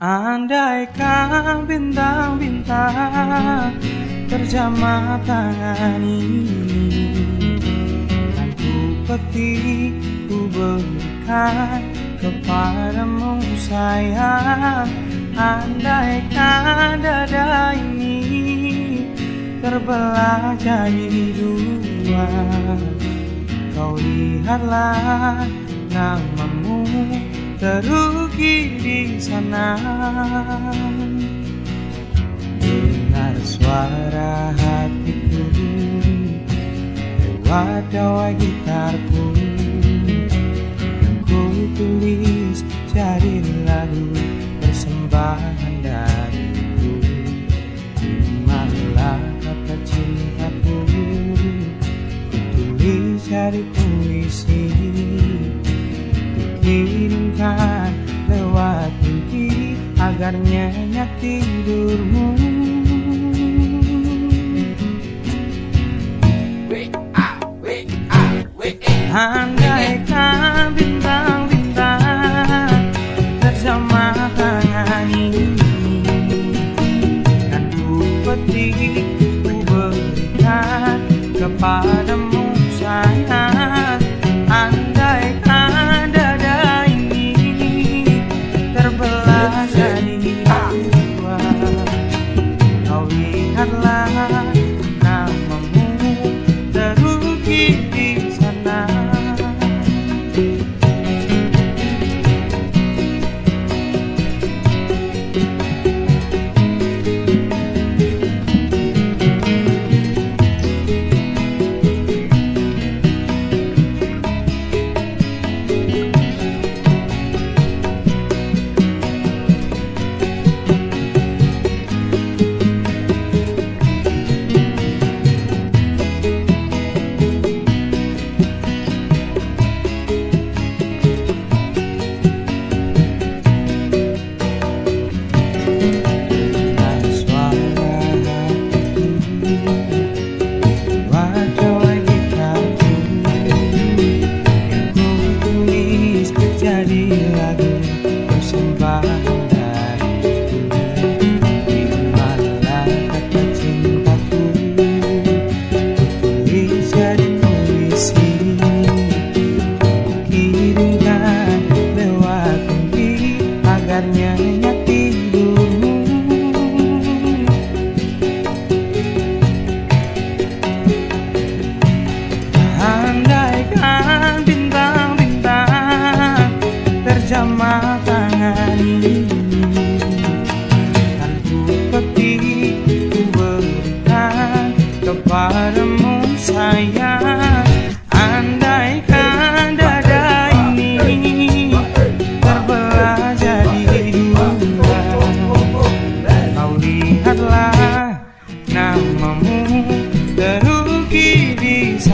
Andaikan bintang-bintang terjamah tangan ini Dan ku ku berikan kepadamu sayang. Andaikan dada ini terbelah jadi dua Kau lihatlah namamu di sana. Dengar suara hatiku Lewat dawa gitarku. Yang ku tulis jadi lagu Persembahan dariku. Terimalah kata cintaku. Ku tulis jadi puisi. Kirimkan mimpi agar nyenyak tidurmu. Andaikan bintang-bintang bersama tangan ini Dan ku petik, ku berikan kepadamu lihatlah namamu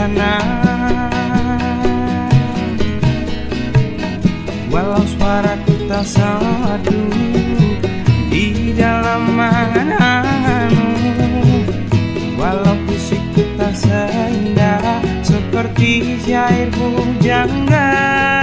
sana Walau suaraku tak sadu di dalam anganmu Walau fisikku tak seindah seperti syair pujangga